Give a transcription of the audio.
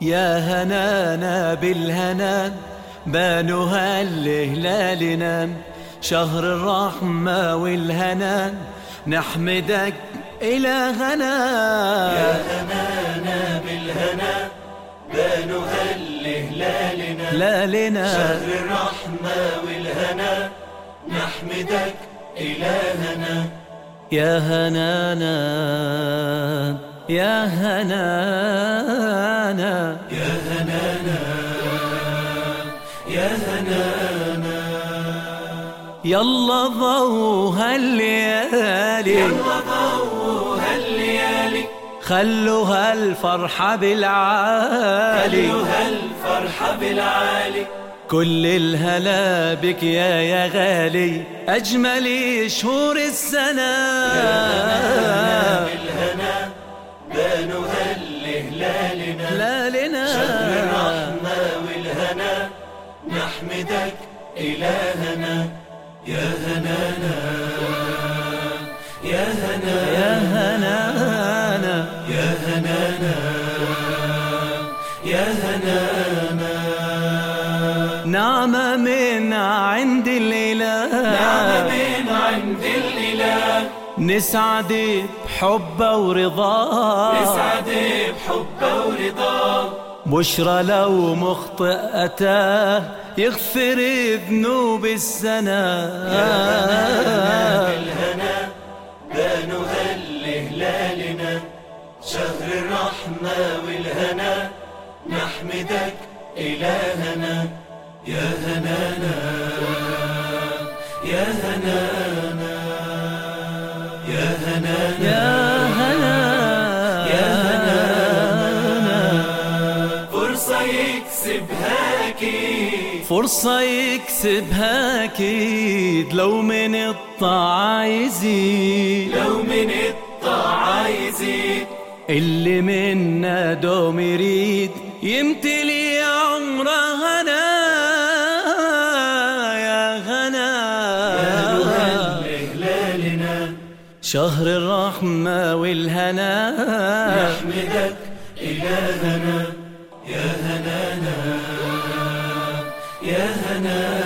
يا هنانا بالهنا بانوا الهلالنا شهر الرحمة والهنا نحمدك إلهنا يا هنانا بالهنا بانوا الهلالنا لالنا. شهر الرحمة والهنا نحمدك إلهنا يا هنانا يا هنانا يا هنانا يا هنانا يلا ضو هالليالي. يلا ضووا هالليالي. خلوا هالفرحة بالعالي. خلوا هالفرحة بالعالي. كل الهلا بك يا يا غالي. أجمل شهور السنة. بالهنا بانوا هالهلالنا لا لنا شهر الرحمة والهنا. نحمدك إلهنا. يا هنانا يا هنانا يا هنانا يا هنانا يا هنانا. نعمة من عند الإله نعمة من عند الإله نسعد بحبه ورضاه نسعد بحبه ورضاه بشرى لو مخطئ أتاه يغفر ذنوب السنة بالهنا بانوا هالهلالنا شهر الرحمة والهنا نحمدك إلهنا يا هنانا يا هنانا يا هنانا يا هنا يكسبها أكيد. فرصة يكسبها أكيد لو من الطاعة يزيد. لو من الطاعة يزيد. اللي منا دوم يريد يمتلي عمره هنا يا غنا هلالنا شهر الرحمة والهنا. نحمدك إلهنا يا هنانا يا هنانا.